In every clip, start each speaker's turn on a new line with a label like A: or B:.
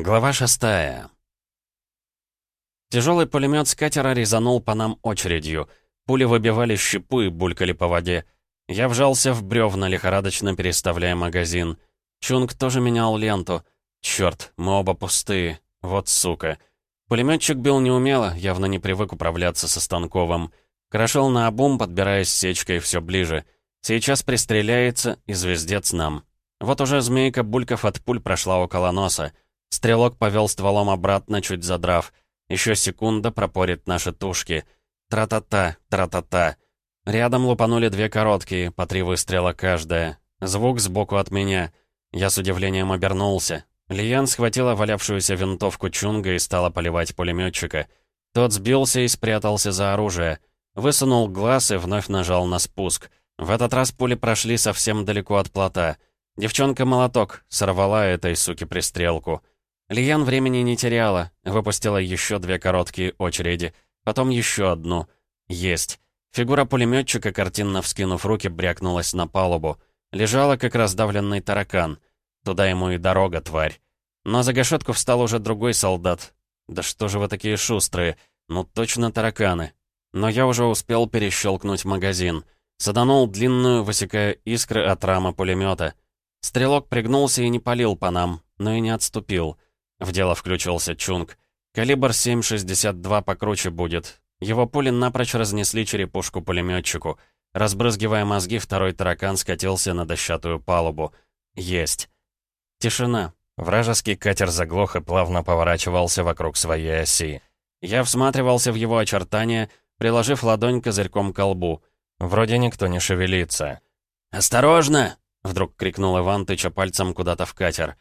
A: Глава шестая. Тяжелый пулемет с катера резанул по нам очередью. Пули выбивали щепу и булькали по воде. Я вжался в бревна, лихорадочно переставляя магазин. Чунг тоже менял ленту. Черт, мы оба пустые. Вот сука. Пулеметчик бил неумело, явно не привык управляться со Станковым. Крошил на обум, подбираясь сечкой все ближе. Сейчас пристреляется, и звездец нам. Вот уже змейка бульков от пуль прошла около носа. Стрелок повел стволом обратно, чуть задрав. Еще секунда пропорит наши тушки. Тра-та-та, тра-та-та. Рядом лупанули две короткие, по три выстрела каждая. Звук сбоку от меня. Я с удивлением обернулся. Лиян схватила валявшуюся винтовку Чунга и стала поливать пулеметчика. Тот сбился и спрятался за оружие. Высунул глаз и вновь нажал на спуск. В этот раз пули прошли совсем далеко от плота. Девчонка-молоток сорвала этой суки пристрелку. Лиян времени не теряла, выпустила еще две короткие очереди, потом еще одну. Есть. Фигура пулеметчика, картинно вскинув руки, брякнулась на палубу. Лежала, как раздавленный таракан. Туда ему и дорога, тварь. Но за гашетку встал уже другой солдат. Да что же вы такие шустрые? Ну точно тараканы. Но я уже успел перещелкнуть магазин. Саданул длинную, высекая искры от рамы пулемета. Стрелок пригнулся и не палил по нам, но и не отступил. В дело включился Чунг. Калибр 7,62 покруче будет. Его пули напрочь разнесли черепушку пулеметчику. Разбрызгивая мозги, второй таракан скатился на дощатую палубу. Есть. Тишина. Вражеский катер заглох и плавно поворачивался вокруг своей оси. Я всматривался в его очертания, приложив ладонь козырьком к колбу. Вроде никто не шевелится. «Осторожно!» — вдруг крикнул Иван, тыча пальцем куда-то в катер.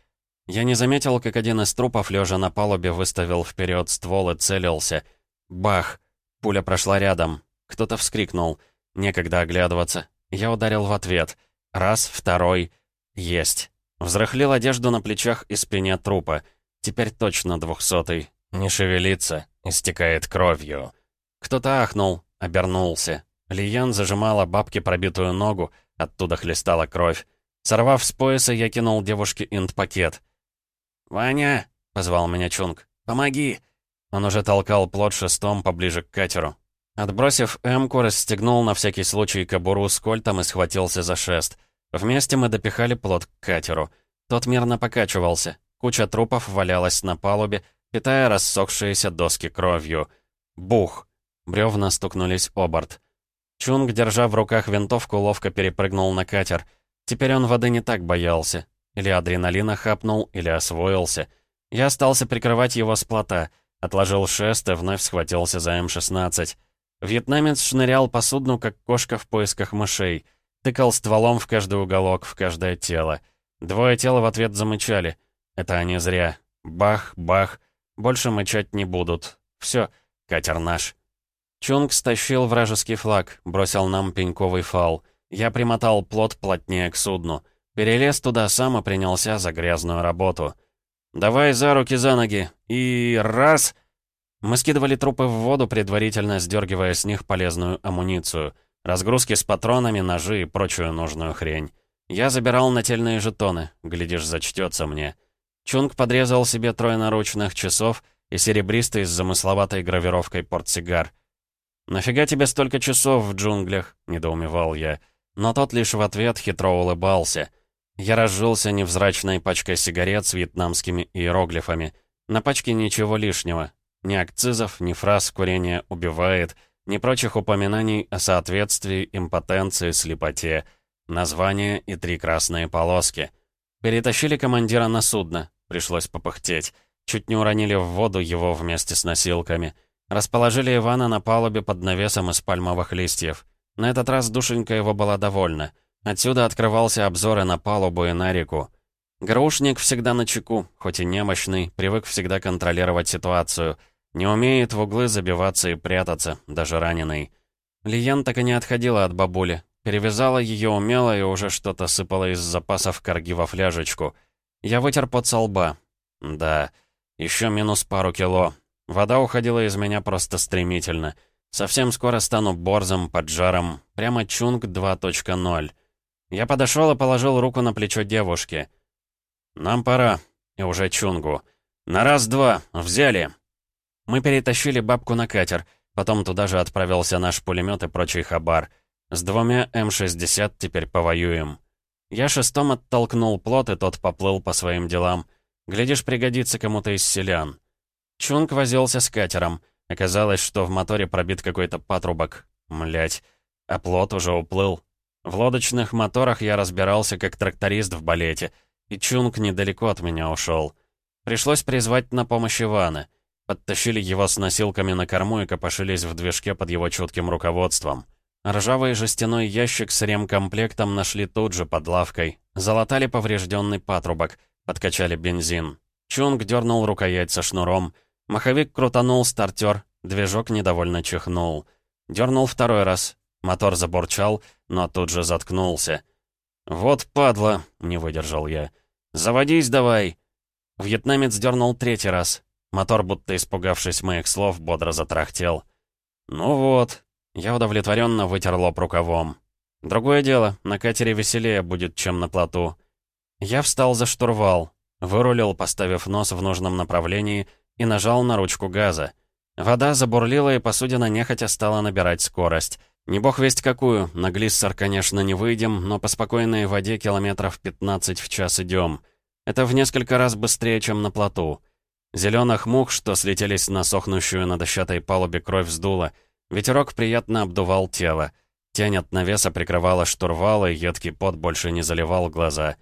A: Я не заметил, как один из трупов, лежа на палубе, выставил вперед ствол и целился. Бах! Пуля прошла рядом. Кто-то вскрикнул. Некогда оглядываться. Я ударил в ответ. Раз, второй. Есть. Взрыхлил одежду на плечах и спине трупа. Теперь точно двухсотый. Не шевелится. Истекает кровью. Кто-то ахнул, обернулся. Лиян зажимала бабке пробитую ногу, оттуда хлестала кровь. Сорвав с пояса, я кинул девушке инт-пакет. «Ваня!» — позвал меня Чунг. «Помоги!» Он уже толкал плот шестом поближе к катеру. Отбросив эмку, расстегнул на всякий случай кобуру с кольтом и схватился за шест. Вместе мы допихали плот к катеру. Тот мирно покачивался. Куча трупов валялась на палубе, питая рассохшиеся доски кровью. Бух! Бревна стукнулись о борт. Чунг, держа в руках винтовку, ловко перепрыгнул на катер. Теперь он воды не так боялся. Или адреналина хапнул, или освоился. Я остался прикрывать его с плота. Отложил шест и вновь схватился за М-16. Вьетнамец шнырял по судну, как кошка в поисках мышей. Тыкал стволом в каждый уголок, в каждое тело. Двое тел в ответ замычали. Это они зря. Бах, бах. Больше мычать не будут. Все, катер наш. Чунг стащил вражеский флаг, бросил нам пеньковый фал. Я примотал плот плотнее к судну. Перелез туда сам и принялся за грязную работу. «Давай за руки, за ноги. И раз...» Мы скидывали трупы в воду, предварительно сдергивая с них полезную амуницию. Разгрузки с патронами, ножи и прочую нужную хрень. Я забирал нательные жетоны, глядишь, зачтется мне. Чунг подрезал себе трое наручных часов и серебристый с замысловатой гравировкой портсигар. «Нафига тебе столько часов в джунглях?» — недоумевал я. Но тот лишь в ответ хитро улыбался. Я разжился невзрачной пачкой сигарет с вьетнамскими иероглифами. На пачке ничего лишнего. Ни акцизов, ни фраз «курение убивает», ни прочих упоминаний о соответствии, импотенции, слепоте. Название и три красные полоски. Перетащили командира на судно. Пришлось попыхтеть. Чуть не уронили в воду его вместе с носилками. Расположили Ивана на палубе под навесом из пальмовых листьев. На этот раз душенька его была довольна. Отсюда открывался обзор и на палубу, и на реку. Грушник всегда на чеку, хоть и немощный, привык всегда контролировать ситуацию. Не умеет в углы забиваться и прятаться, даже раненый. Лиян так и не отходила от бабули. Перевязала ее умело и уже что-то сыпала из запасов корги во фляжечку. Я вытер под со лба. Да, еще минус пару кило. Вода уходила из меня просто стремительно. Совсем скоро стану борзом, поджаром, прямо чунг 2.0. Я подошел и положил руку на плечо девушки. «Нам пора. И уже чунгу. «На раз-два! Взяли!» Мы перетащили бабку на катер, потом туда же отправился наш пулемет и прочий хабар. С двумя М-60 теперь повоюем. Я шестом оттолкнул плот, и тот поплыл по своим делам. Глядишь, пригодится кому-то из селян. Чунг возился с катером. Оказалось, что в моторе пробит какой-то патрубок. Млять. А плот уже уплыл. В лодочных моторах я разбирался как тракторист в балете, и Чунг недалеко от меня ушел. Пришлось призвать на помощь Ивана. Подтащили его с носилками на корму и копошились в движке под его чутким руководством. Ржавый жестяной ящик с ремкомплектом нашли тут же под лавкой. Залатали поврежденный патрубок, подкачали бензин. Чунг дернул рукоять со шнуром. Маховик крутанул стартер, движок недовольно чихнул. Дернул второй раз. Мотор забурчал, но тут же заткнулся. «Вот падла!» — не выдержал я. «Заводись давай!» Вьетнамец дернул третий раз. Мотор, будто испугавшись моих слов, бодро затрахтел. «Ну вот». Я удовлетворенно вытер лоб рукавом. «Другое дело, на катере веселее будет, чем на плоту». Я встал за штурвал, вырулил, поставив нос в нужном направлении, и нажал на ручку газа. Вода забурлила, и посудина нехотя стала набирать скорость. Не бог весть какую, на Глиссер, конечно, не выйдем, но по спокойной воде километров 15 в час идем. Это в несколько раз быстрее, чем на плоту. Зеленых мух, что слетелись на сохнущую на дощатой палубе, кровь сдула. Ветерок приятно обдувал тело. Тень от навеса прикрывала штурвал, и едкий пот больше не заливал глаза.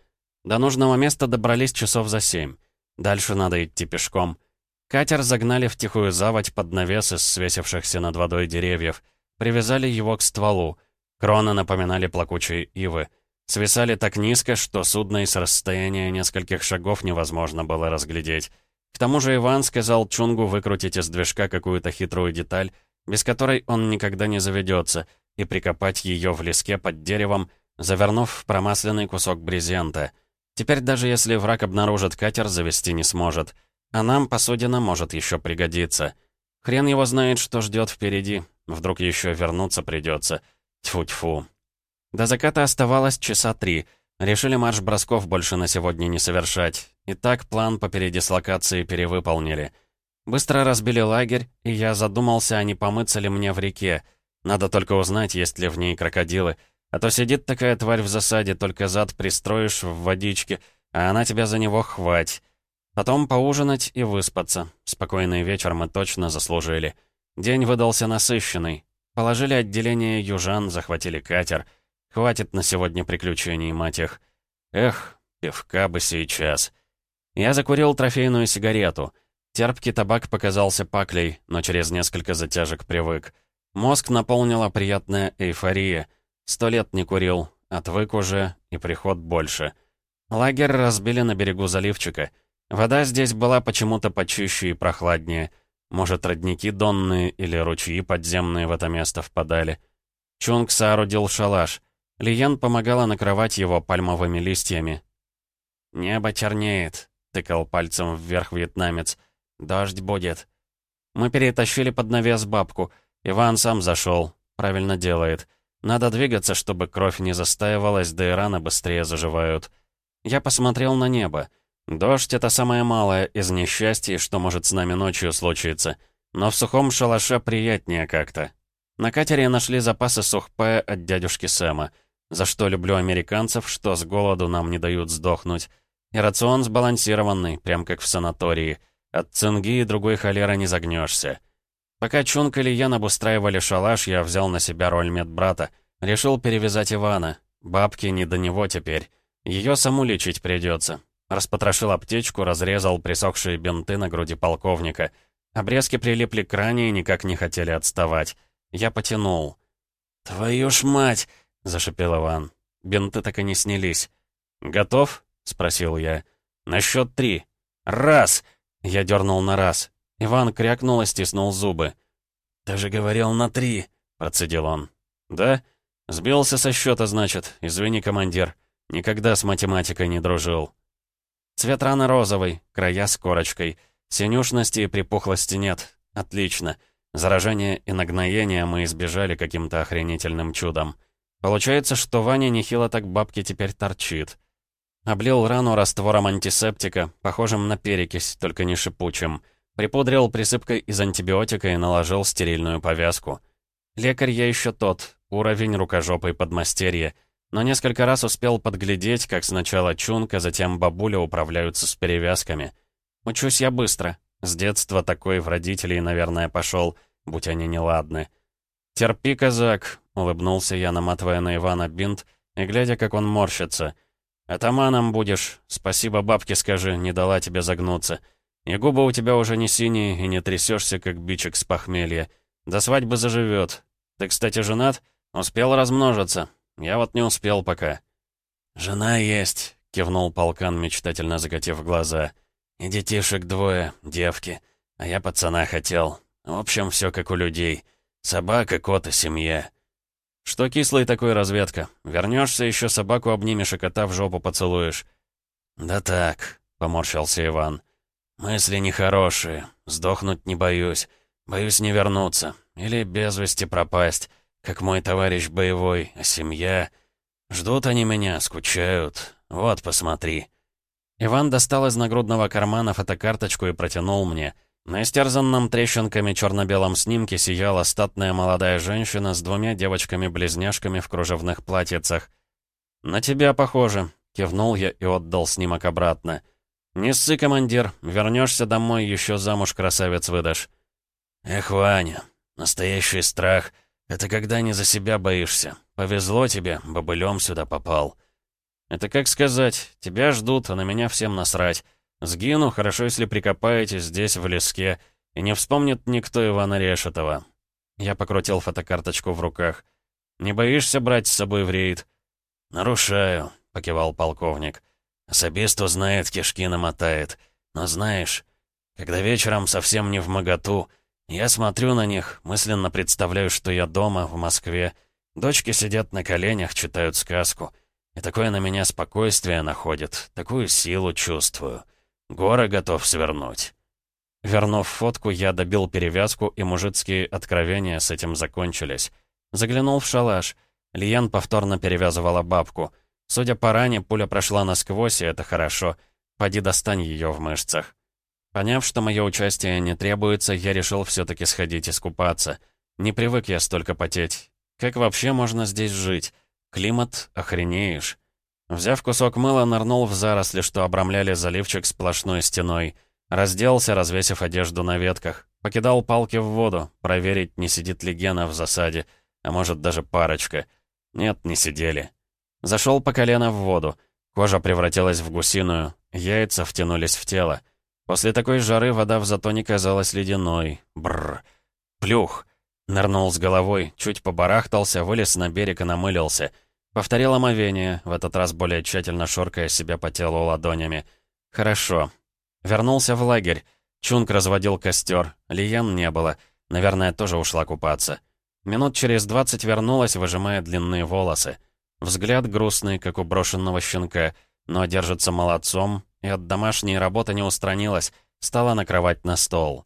A: До нужного места добрались часов за семь. Дальше надо идти пешком. Катер загнали в тихую заводь под навес из свесившихся над водой деревьев. Привязали его к стволу. Кроны напоминали плакучие ивы. Свисали так низко, что судно и с расстояния нескольких шагов невозможно было разглядеть. К тому же Иван сказал Чунгу выкрутить из движка какую-то хитрую деталь, без которой он никогда не заведется, и прикопать ее в леске под деревом, завернув в промасленный кусок брезента. Теперь даже если враг обнаружит катер, завести не сможет. А нам посудина может еще пригодиться. Хрен его знает, что ждет впереди. Вдруг еще вернуться придется. Тьфу-тьфу. До заката оставалось часа три. Решили марш-бросков больше на сегодня не совершать. И так план по передислокации перевыполнили. Быстро разбили лагерь, и я задумался, а не помыться ли мне в реке. Надо только узнать, есть ли в ней крокодилы. А то сидит такая тварь в засаде, только зад пристроишь в водичке, а она тебя за него хвать. Потом поужинать и выспаться. Спокойный вечер мы точно заслужили. День выдался насыщенный. Положили отделение южан, захватили катер. Хватит на сегодня приключений, мать их. Эх, пивка бы сейчас. Я закурил трофейную сигарету. Терпкий табак показался паклей, но через несколько затяжек привык. Мозг наполнила приятная эйфория. Сто лет не курил, отвык уже, и приход больше. Лагерь разбили на берегу заливчика. Вода здесь была почему-то почище и прохладнее — может, родники донные или ручьи подземные в это место впадали. Чунг соорудил шалаш. Лиян помогала накрывать его пальмовыми листьями. «Небо чернеет», — тыкал пальцем вверх вьетнамец. «Дождь будет». Мы перетащили под навес бабку. Иван сам зашел. Правильно делает. Надо двигаться, чтобы кровь не застаивалась, да и раны быстрее заживают. Я посмотрел на небо. Дождь — это самое малое из несчастий, что может с нами ночью случиться. Но в сухом шалаше приятнее как-то. На катере нашли запасы сухпая от дядюшки Сэма. За что люблю американцев, что с голоду нам не дают сдохнуть. И рацион сбалансированный, прям как в санатории. От цинги и другой холеры не загнешься. Пока Чунг или Ян обустраивали шалаш, я взял на себя роль медбрата. Решил перевязать Ивана. Бабки не до него теперь. Ее саму лечить придется. Распотрошил аптечку, разрезал присохшие бинты на груди полковника. Обрезки прилипли к ране и никак не хотели отставать. Я потянул. «Твою ж мать!» — зашипел Иван. Бинты так и не снялись. «Готов?» — спросил я. «На счет три. Раз!» Я дернул на раз. Иван крякнул и стиснул зубы. «Ты же говорил на три!» — процедил он. «Да? Сбился со счета, значит. Извини, командир. Никогда с математикой не дружил». Цвет раны розовый, края с корочкой. Синюшности и припухлости нет. Отлично. Заражение и нагноение мы избежали каким-то охренительным чудом. Получается, что Ваня нехило так бабки теперь торчит. Облил рану раствором антисептика, похожим на перекись, только не шипучим. Припудрил присыпкой из антибиотика и наложил стерильную повязку. Лекарь я еще тот, уровень рукожопой подмастерья, но несколько раз успел подглядеть, как сначала Чунка, затем бабуля управляются с перевязками. Учусь я быстро. С детства такой в родителей, наверное, пошел, будь они неладны. «Терпи, казак», — улыбнулся я, наматывая на Ивана бинт, и глядя, как он морщится. «Атаманом будешь. Спасибо бабке скажи, не дала тебе загнуться. И губы у тебя уже не синие, и не трясешься, как бичек с похмелья. До свадьбы заживет. Ты, кстати, женат? Успел размножиться. Я вот не успел пока». «Жена есть», — кивнул полкан, мечтательно закатив глаза. «И детишек двое, девки. А я пацана хотел. В общем, все как у людей. Собака, кот и семья». «Что кислый такой разведка? Вернешься, еще собаку обнимешь и кота в жопу поцелуешь». «Да так», — поморщился Иван. «Мысли нехорошие. Сдохнуть не боюсь. Боюсь не вернуться. Или без вести пропасть, как мой товарищ боевой, а семья... Ждут они меня, скучают. Вот, посмотри». Иван достал из нагрудного кармана фотокарточку и протянул мне. На истерзанном трещинками черно-белом снимке сияла статная молодая женщина с двумя девочками-близняшками в кружевных платьицах. «На тебя похоже», — кивнул я и отдал снимок обратно. «Не ссы, командир, вернешься домой, еще замуж красавец выдашь». «Эх, Ваня, настоящий страх — это когда не за себя боишься. Повезло тебе, бобылем сюда попал». «Это как сказать, тебя ждут, а на меня всем насрать. Сгину, хорошо, если прикопаете здесь, в леске, и не вспомнит никто Ивана Решетова». Я покрутил фотокарточку в руках. «Не боишься брать с собой в рейд?» «Нарушаю», — покивал полковник. «Особисту знает, кишки намотает. Но знаешь, когда вечером совсем не в моготу, я смотрю на них, мысленно представляю, что я дома, в Москве. Дочки сидят на коленях, читают сказку. И такое на меня спокойствие находит, такую силу чувствую. Горы готов свернуть. Вернув фотку, я добил перевязку, и мужицкие откровения с этим закончились. Заглянул в шалаш. Лиян повторно перевязывала бабку. Судя по ране, пуля прошла насквозь, и это хорошо. Поди достань ее в мышцах. Поняв, что мое участие не требуется, я решил все-таки сходить искупаться. Не привык я столько потеть. Как вообще можно здесь жить? Климат охренеешь. Взяв кусок мыла, нырнул в заросли, что обрамляли заливчик сплошной стеной. Разделся, развесив одежду на ветках. Покидал палки в воду, проверить, не сидит ли Гена в засаде. А может, даже парочка. Нет, не сидели. Зашел по колено в воду. Кожа превратилась в гусиную, яйца втянулись в тело. После такой жары вода в затоне казалась ледяной. Бррр. Плюх. Нырнул с головой, чуть побарахтался, вылез на берег и намылился. Повторил омовение, в этот раз более тщательно шоркая себя по телу ладонями. Хорошо. Вернулся в лагерь. Чунг разводил костер. Лиян не было. Наверное, тоже ушла купаться. Минут через двадцать вернулась, выжимая длинные волосы. Взгляд грустный, как у брошенного щенка, но держится молодцом, и от домашней работы не устранилась, стала накрывать на стол.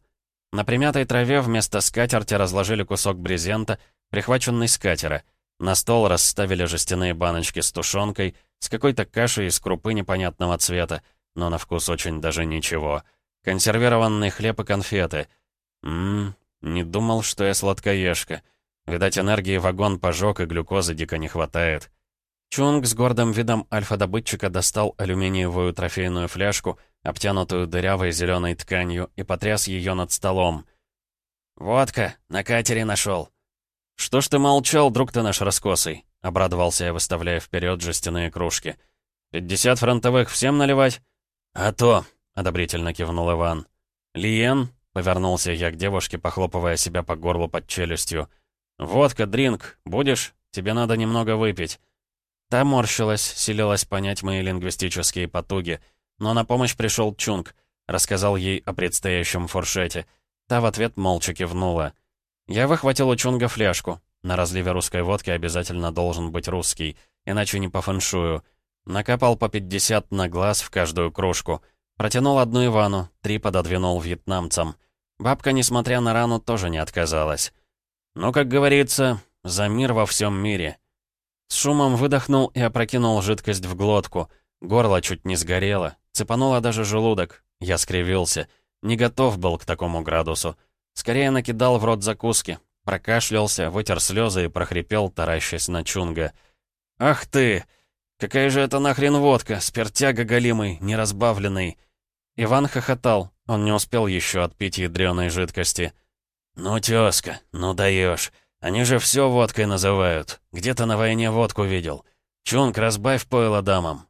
A: На примятой траве вместо скатерти разложили кусок брезента, прихваченный с катера. На стол расставили жестяные баночки с тушенкой, с какой-то кашей из крупы непонятного цвета, но на вкус очень даже ничего. Консервированный хлеб и конфеты. Ммм, не думал, что я сладкоежка. Видать, энергии вагон пожег и глюкозы дико не хватает. Чунг с гордым видом альфа-добытчика достал алюминиевую трофейную фляжку, обтянутую дырявой зеленой тканью, и потряс ее над столом. «Водка, на катере нашел. «Что ж ты молчал, друг ты наш раскосый?» — обрадовался я, выставляя вперед жестяные кружки. «Пятьдесят фронтовых всем наливать?» «А то!» — одобрительно кивнул Иван. «Лиен?» — повернулся я к девушке, похлопывая себя по горлу под челюстью. «Водка, дринк, будешь? Тебе надо немного выпить». Та морщилась, силилась понять мои лингвистические потуги. Но на помощь пришел Чунг, рассказал ей о предстоящем фуршете. Та в ответ молча кивнула. Я выхватил у Чунга фляжку. На разливе русской водки обязательно должен быть русский, иначе не по фэншую. Накапал по 50 на глаз в каждую кружку. Протянул одну Ивану, три пододвинул вьетнамцам. Бабка, несмотря на рану, тоже не отказалась. Ну, как говорится, за мир во всем мире. С шумом выдохнул и опрокинул жидкость в глотку. Горло чуть не сгорело, цепануло даже желудок. Я скривился. Не готов был к такому градусу. Скорее накидал в рот закуски. Прокашлялся, вытер слезы и прохрипел, таращась на Чунга. «Ах ты! Какая же это нахрен водка, спиртяга голимый, неразбавленный!» Иван хохотал, он не успел еще отпить ядреной жидкости. «Ну, тезка, ну даешь. Они же все водкой называют. Где-то на войне водку видел. Чунг, разбавь пойло дамам».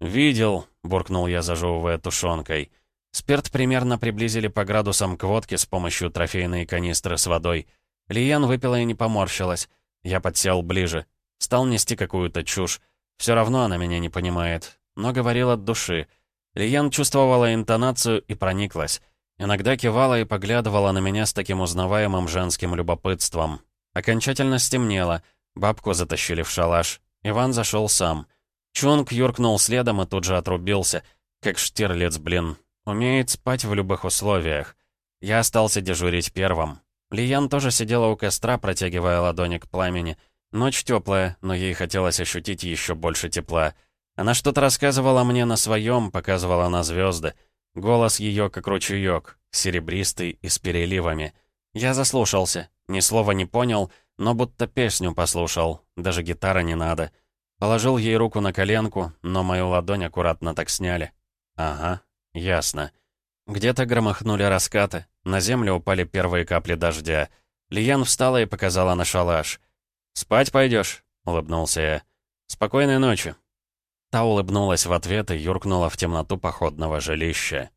A: «Видел», — буркнул я, зажевывая тушенкой. Спирт примерно приблизили по градусам к водке с помощью трофейной канистры с водой. Лиян выпила и не поморщилась. Я подсел ближе. Стал нести какую-то чушь. Все равно она меня не понимает. Но говорил от души. Лиян чувствовала интонацию и прониклась. Иногда кивала и поглядывала на меня с таким узнаваемым женским любопытством. Окончательно стемнело. Бабку затащили в шалаш. Иван зашел сам. Чунг юркнул следом и тут же отрубился. Как Штирлиц, блин. Умеет спать в любых условиях. Я остался дежурить первым. Лиян тоже сидела у костра, протягивая ладони к пламени. Ночь теплая, но ей хотелось ощутить еще больше тепла. Она что-то рассказывала мне на своем, показывала на звезды. Голос ее как ручеек, серебристый и с переливами. Я заслушался, ни слова не понял, но будто песню послушал, даже гитара не надо. Положил ей руку на коленку, но мою ладонь аккуратно так сняли. Ага, ясно. Где-то громыхнули раскаты, на землю упали первые капли дождя. Лиян встала и показала на шалаш. «Спать пойдешь?» — улыбнулся я. «Спокойной ночи». Та улыбнулась в ответ и юркнула в темноту походного жилища.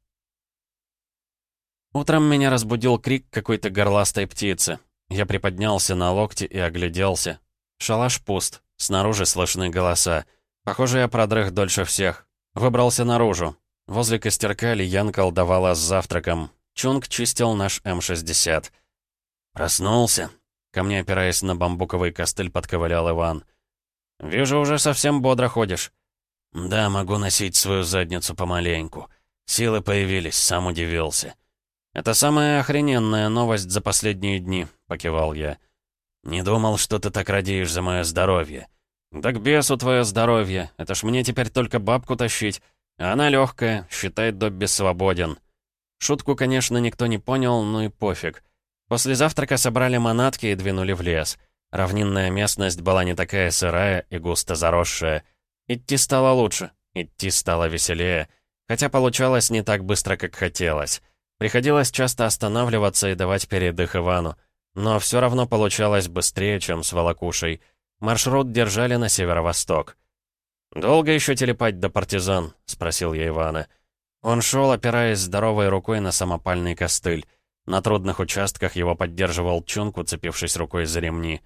A: Утром меня разбудил крик какой-то горластой птицы. Я приподнялся на локти и огляделся. Шалаш пуст, снаружи слышны голоса. Похоже, я продрых дольше всех. Выбрался наружу. Возле костерка Лиян колдовала с завтраком. Чунг чистил наш М-60. «Проснулся?» Ко мне, опираясь на бамбуковый костыль, подковылял Иван. «Вижу, уже совсем бодро ходишь». «Да, могу носить свою задницу помаленьку. Силы появились, сам удивился». «Это самая охрененная новость за последние дни», — покивал я. «Не думал, что ты так радеешь за мое здоровье». «Да к бесу твое здоровье. Это ж мне теперь только бабку тащить. А она легкая, считает Добби свободен». Шутку, конечно, никто не понял, ну и пофиг. После завтрака собрали манатки и двинули в лес. Равнинная местность была не такая сырая и густо заросшая. Идти стало лучше, идти стало веселее. Хотя получалось не так быстро, как хотелось. Приходилось часто останавливаться и давать передых Ивану. Но все равно получалось быстрее, чем с волокушей. Маршрут держали на северо-восток. «Долго еще телепать до партизан?» — спросил я Ивана. Он шел, опираясь здоровой рукой на самопальный костыль. На трудных участках его поддерживал Чунг, уцепившись рукой за ремни.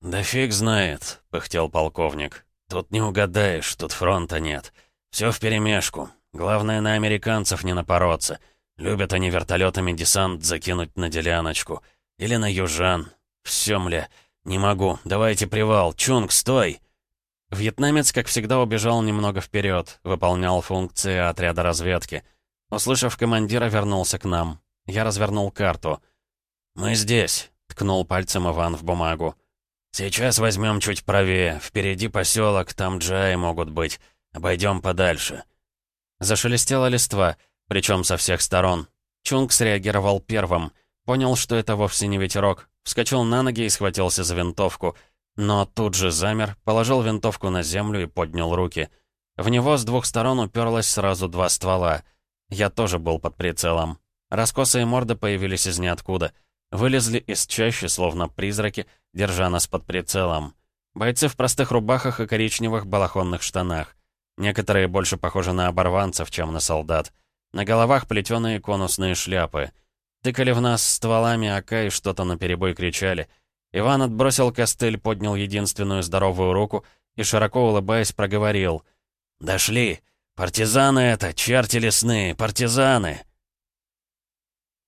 A: «Да фиг знает», — пыхтел полковник. «Тут не угадаешь, тут фронта нет. Все вперемешку. Главное, на американцев не напороться. Любят они вертолетами десант закинуть на деляночку. Или на южан. Все, мля, не могу. Давайте привал. Чунг, стой!» Вьетнамец, как всегда, убежал немного вперед, выполнял функции отряда разведки. Услышав командира, вернулся к нам. Я развернул карту. «Мы здесь», — ткнул пальцем Иван в бумагу. «Сейчас возьмем чуть правее. Впереди поселок, там джаи могут быть. Обойдем подальше». Зашелестела листва, причем со всех сторон. Чунг среагировал первым. Понял, что это вовсе не ветерок. Вскочил на ноги и схватился за винтовку — но тут же замер, положил винтовку на землю и поднял руки. В него с двух сторон уперлось сразу два ствола. Я тоже был под прицелом. Раскосые морды появились из ниоткуда. Вылезли из чащи, словно призраки, держа нас под прицелом. Бойцы в простых рубахах и коричневых балахонных штанах. Некоторые больше похожи на оборванцев, чем на солдат. На головах плетеные конусные шляпы. Тыкали в нас стволами АК и что-то наперебой кричали — Иван отбросил костыль, поднял единственную здоровую руку и, широко улыбаясь, проговорил. «Дошли! Партизаны это, черти лесные, партизаны!»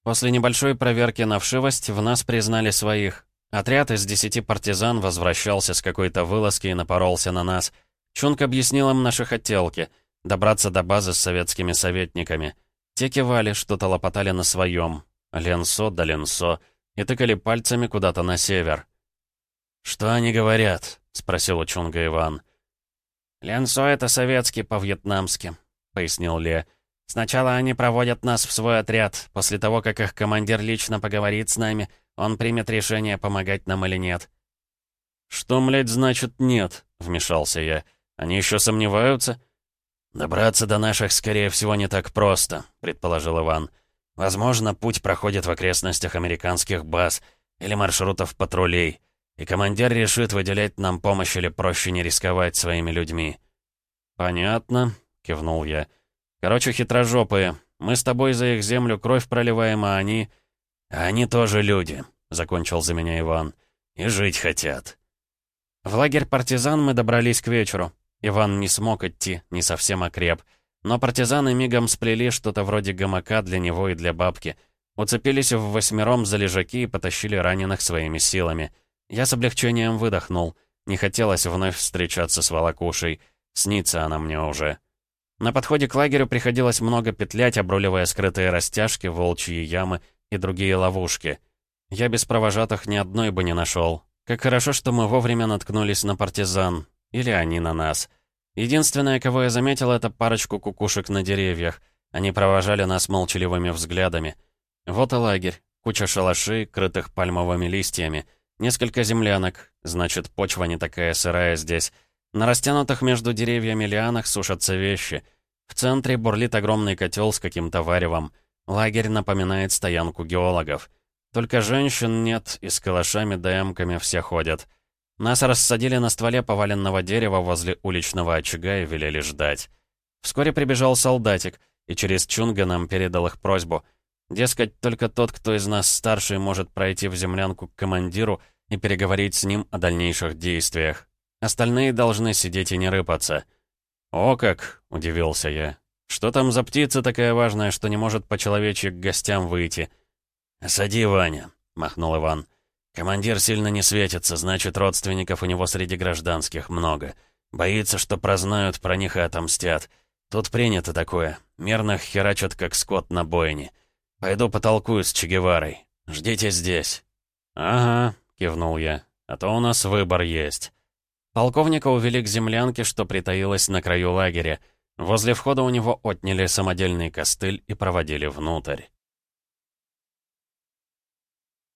A: После небольшой проверки на вшивость в нас признали своих. Отряд из десяти партизан возвращался с какой-то вылазки и напоролся на нас. Чунг объяснил им наши хотелки — добраться до базы с советскими советниками. Те кивали, что-то лопотали на своем. Ленсо да ленсо — и тыкали пальцами куда-то на север. «Что они говорят?» — спросил у Чунга Иван. «Ленсо — это советский по-вьетнамски», — пояснил Ле. «Сначала они проводят нас в свой отряд. После того, как их командир лично поговорит с нами, он примет решение, помогать нам или нет». «Что, млядь, значит нет?» — вмешался я. «Они еще сомневаются?» «Добраться до наших, скорее всего, не так просто», — предположил Иван. «Возможно, путь проходит в окрестностях американских баз или маршрутов патрулей, и командир решит выделять нам помощь или проще не рисковать своими людьми». «Понятно», — кивнул я. «Короче, хитрожопые. Мы с тобой за их землю кровь проливаем, а они...» «А они тоже люди», — закончил за меня Иван. «И жить хотят». В лагерь партизан мы добрались к вечеру. Иван не смог идти, не совсем окреп. Но партизаны мигом сплели что-то вроде гамака для него и для бабки. Уцепились в восьмером за лежаки и потащили раненых своими силами. Я с облегчением выдохнул. Не хотелось вновь встречаться с волокушей. Снится она мне уже. На подходе к лагерю приходилось много петлять, обруливая скрытые растяжки, волчьи ямы и другие ловушки. Я без провожатых ни одной бы не нашел. Как хорошо, что мы вовремя наткнулись на партизан. Или они на нас. Единственное, кого я заметил, это парочку кукушек на деревьях. Они провожали нас молчаливыми взглядами. Вот и лагерь. Куча шалашей, крытых пальмовыми листьями. Несколько землянок. Значит, почва не такая сырая здесь. На растянутых между деревьями лианах сушатся вещи. В центре бурлит огромный котел с каким-то варевом. Лагерь напоминает стоянку геологов. Только женщин нет, и с калашами да эмками все ходят. Нас рассадили на стволе поваленного дерева возле уличного очага и велели ждать. Вскоре прибежал солдатик, и через Чунга нам передал их просьбу. Дескать, только тот, кто из нас старший, может пройти в землянку к командиру и переговорить с ним о дальнейших действиях. Остальные должны сидеть и не рыпаться. «О как!» — удивился я. «Что там за птица такая важная, что не может по-человечьи к гостям выйти?» «Сади, Ваня», — махнул Иван. Командир сильно не светится, значит, родственников у него среди гражданских много. Боится, что прознают про них и отомстят. Тут принято такое. Мирных херачат, как скот на бойне. Пойду потолкую с Че Геварой. Ждите здесь». «Ага», — кивнул я. «А то у нас выбор есть». Полковника увели к землянке, что притаилась на краю лагеря. Возле входа у него отняли самодельный костыль и проводили внутрь.